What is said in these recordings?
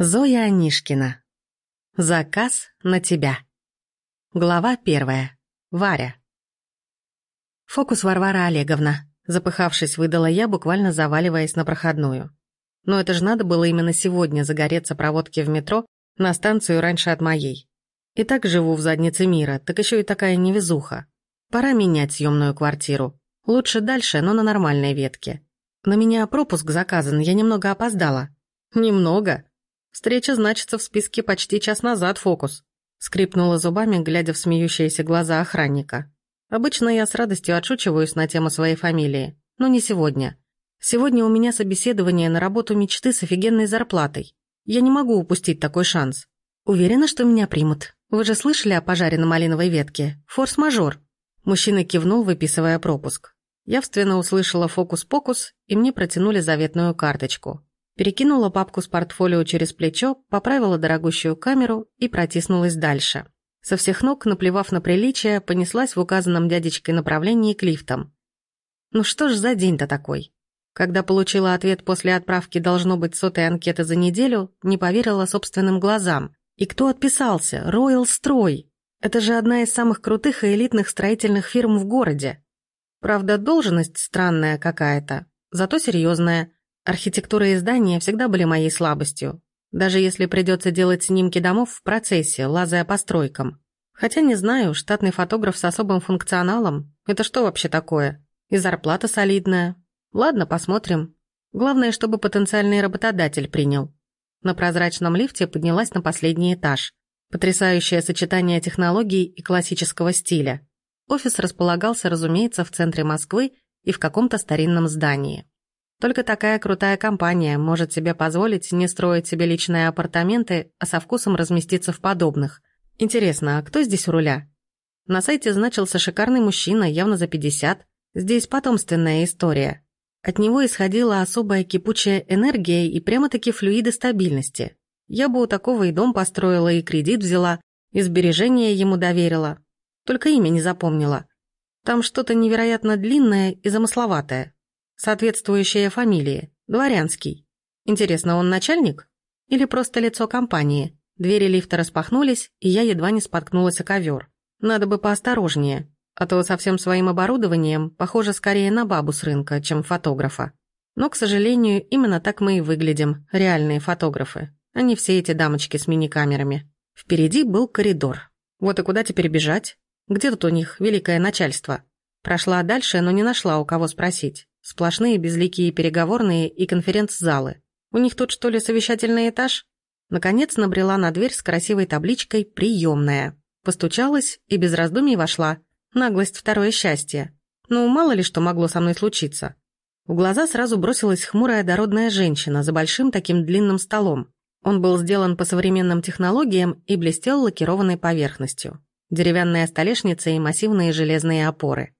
Зоя Анишкина. Заказ на тебя. Глава первая. Варя. Фокус Варвара Олеговна. Запыхавшись, выдала я, буквально заваливаясь на проходную. Но это же надо было именно сегодня загореться проводки в метро на станцию раньше от моей. И так живу в заднице мира, так еще и такая невезуха. Пора менять съемную квартиру. Лучше дальше, но на нормальной ветке. На меня пропуск заказан, я немного опоздала. Немного? Встреча значится в списке почти час назад, Фокус. Скрипнула зубами, глядя в смеющиеся глаза охранника. Обычно я с радостью отшучиваюсь на тему своей фамилии, но не сегодня. Сегодня у меня собеседование на работу мечты с офигенной зарплатой. Я не могу упустить такой шанс. Уверена, что меня примут. Вы же слышали о пожаре на малиновой ветке? Форс-мажор. Мужчина кивнул, выписывая пропуск. Явственно услышала фокус-покус, и мне протянули заветную карточку. Перекинула папку с портфолио через плечо, поправила дорогущую камеру и протиснулась дальше. Со всех ног, наплевав на приличие, понеслась в указанном дядечкой направлении к лифтам. Ну что ж за день-то такой? Когда получила ответ после отправки должно быть сотой анкеты за неделю, не поверила собственным глазам. И кто отписался? Роял Строй. Это же одна из самых крутых и элитных строительных фирм в городе. Правда, должность странная какая-то, зато серьезная – Архитектура и здания всегда были моей слабостью, даже если придется делать снимки домов в процессе, лазая по стройкам. Хотя не знаю, штатный фотограф с особым функционалом – это что вообще такое? И зарплата солидная. Ладно, посмотрим. Главное, чтобы потенциальный работодатель принял. На прозрачном лифте поднялась на последний этаж. Потрясающее сочетание технологий и классического стиля. Офис располагался, разумеется, в центре Москвы и в каком-то старинном здании. Только такая крутая компания может себе позволить не строить себе личные апартаменты, а со вкусом разместиться в подобных. Интересно, а кто здесь у руля? На сайте значился шикарный мужчина, явно за 50. Здесь потомственная история. От него исходила особая кипучая энергия и прямо-таки флюиды стабильности. Я бы у такого и дом построила, и кредит взяла, и сбережения ему доверила. Только имя не запомнила. Там что-то невероятно длинное и замысловатое. Соответствующая фамилии. Дворянский. Интересно, он начальник? Или просто лицо компании? Двери лифта распахнулись, и я едва не споткнулась о ковер. Надо бы поосторожнее, а то со всем своим оборудованием похоже скорее на бабу с рынка, чем фотографа. Но, к сожалению, именно так мы и выглядим, реальные фотографы, а не все эти дамочки с мини-камерами. Впереди был коридор. Вот и куда теперь бежать? Где тут у них великое начальство? Прошла дальше, но не нашла у кого спросить. Сплошные безликие переговорные и конференц-залы. У них тут что ли совещательный этаж? Наконец набрела на дверь с красивой табличкой «Приемная». Постучалась и без раздумий вошла. Наглость второе счастье. Ну, мало ли что могло со мной случиться. В глаза сразу бросилась хмурая дородная женщина за большим таким длинным столом. Он был сделан по современным технологиям и блестел лакированной поверхностью. Деревянная столешница и массивные железные опоры.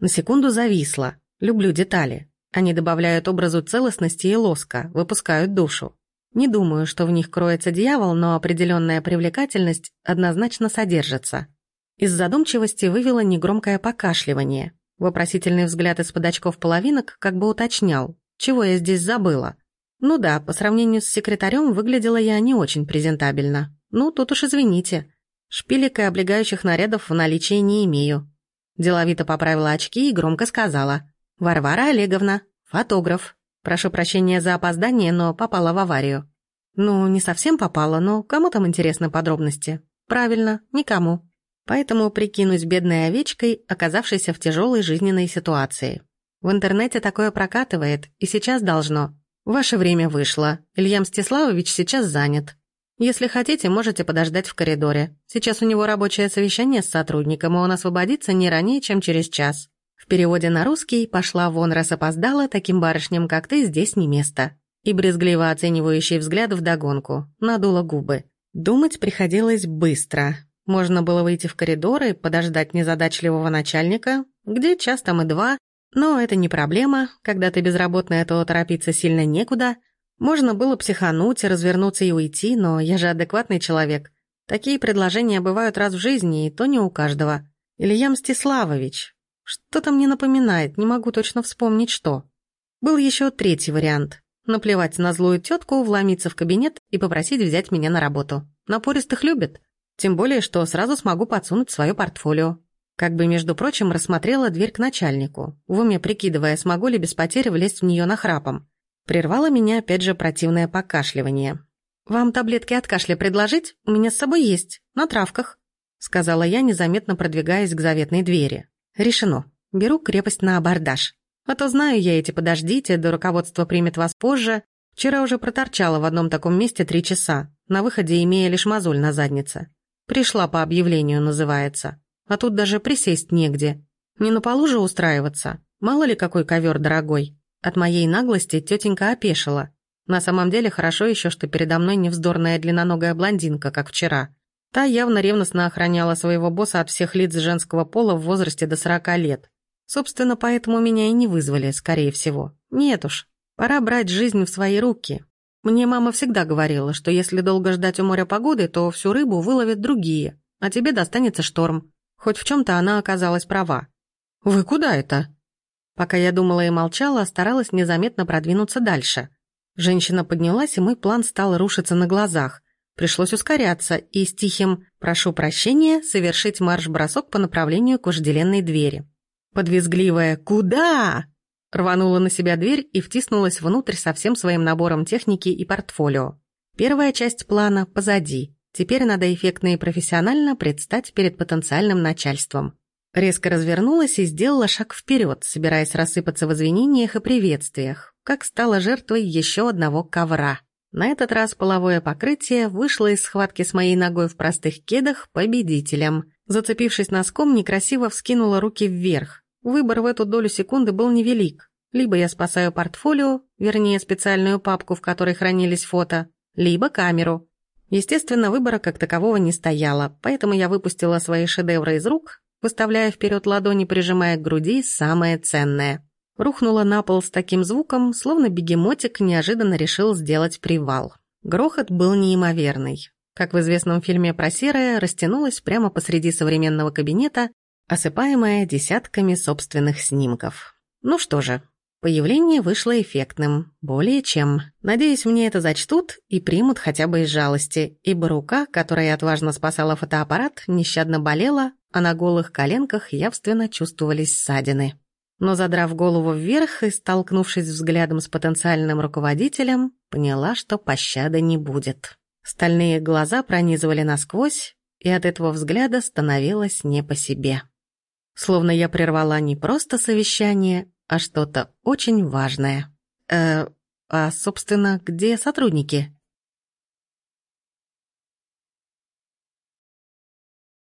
На секунду зависла, Люблю детали. Они добавляют образу целостности и лоска, выпускают душу. Не думаю, что в них кроется дьявол, но определенная привлекательность однозначно содержится. Из задумчивости вывело негромкое покашливание. Вопросительный взгляд из-под очков половинок как бы уточнял, чего я здесь забыла. Ну да, по сравнению с секретарем выглядела я не очень презентабельно. Ну, тут уж извините. Шпилек и облегающих нарядов в наличии не имею. Деловито поправила очки и громко сказала. «Варвара Олеговна, фотограф. Прошу прощения за опоздание, но попала в аварию». «Ну, не совсем попала, но кому там интересны подробности?» «Правильно, никому». Поэтому прикинусь бедной овечкой, оказавшейся в тяжелой жизненной ситуации. В интернете такое прокатывает, и сейчас должно. Ваше время вышло. Илья Мстиславович сейчас занят. Если хотите, можете подождать в коридоре. Сейчас у него рабочее совещание с сотрудником, и он освободится не ранее, чем через час. Переводе на русский «пошла вон, раз опоздала, таким барышням, как ты, здесь не место». И брезгливо оценивающий взгляд вдогонку, надула губы. Думать приходилось быстро. Можно было выйти в коридор и подождать незадачливого начальника, где час там и два, но это не проблема, когда ты безработная, то торопиться сильно некуда. Можно было психануть, развернуться и уйти, но я же адекватный человек. Такие предложения бывают раз в жизни, и то не у каждого. Илья Мстиславович, что-то мне напоминает, не могу точно вспомнить, что. Был еще третий вариант. Наплевать на злую тетку, вломиться в кабинет и попросить взять меня на работу. Напористых любят. Тем более, что сразу смогу подсунуть свое портфолио. Как бы, между прочим, рассмотрела дверь к начальнику, в уме прикидывая, смогу ли без потери влезть в нее нахрапом. Прервало меня опять же противное покашливание. «Вам таблетки от кашля предложить? У меня с собой есть, на травках», сказала я, незаметно продвигаясь к заветной двери. «Решено. Беру крепость на абордаж. А то знаю я эти подождите, до руководства примет вас позже. Вчера уже проторчала в одном таком месте три часа, на выходе имея лишь мозоль на заднице. Пришла по объявлению, называется а тут даже присесть негде. Не на полу же устраиваться, мало ли какой ковер дорогой. От моей наглости тетенька опешила. На самом деле хорошо еще, что передо мной не вздорная длинноногая блондинка, как вчера. Та явно ревностно охраняла своего босса от всех лиц женского пола в возрасте до сорока лет. Собственно, поэтому меня и не вызвали, скорее всего. Нет уж, пора брать жизнь в свои руки. Мне мама всегда говорила, что если долго ждать у моря погоды, то всю рыбу выловят другие, а тебе достанется шторм. Хоть в чем-то она оказалась права. «Вы куда это?» Пока я думала и молчала, старалась незаметно продвинуться дальше. Женщина поднялась, и мой план стал рушиться на глазах. Пришлось ускоряться и с тихим «прошу прощения» совершить марш-бросок по направлению к вожделенной двери. Подвизгливая «Куда?» рванула на себя дверь и втиснулась внутрь со всем своим набором техники и портфолио. Первая часть плана позади. Теперь надо эффектно и профессионально предстать перед потенциальным начальством. Резко развернулась и сделала шаг вперед, собираясь рассыпаться в извинениях и приветствиях, как стала жертвой еще одного ковра. На этот раз половое покрытие вышло из схватки с моей ногой в простых кедах победителем. Зацепившись носком, некрасиво вскинула руки вверх. Выбор в эту долю секунды был невелик. Либо я спасаю портфолио, вернее специальную папку, в которой хранились фото, либо камеру, Естественно, выбора как такового не стояло, поэтому я выпустила свои шедевры из рук, выставляя вперед ладони, прижимая к груди самое ценное. Рухнула на пол с таким звуком, словно бегемотик неожиданно решил сделать привал. Грохот был неимоверный. Как в известном фильме про серое, растянулась прямо посреди современного кабинета, осыпаемая десятками собственных снимков. Ну что же, Появление вышло эффектным, более чем. Надеюсь, мне это зачтут и примут хотя бы из жалости, ибо рука, которая отважно спасала фотоаппарат, нещадно болела, а на голых коленках явственно чувствовались ссадины. Но задрав голову вверх и столкнувшись взглядом с потенциальным руководителем, поняла, что пощады не будет. Стальные глаза пронизывали насквозь, и от этого взгляда становилось не по себе. Словно я прервала не просто совещание, а что-то очень важное. Э, а, собственно, где сотрудники?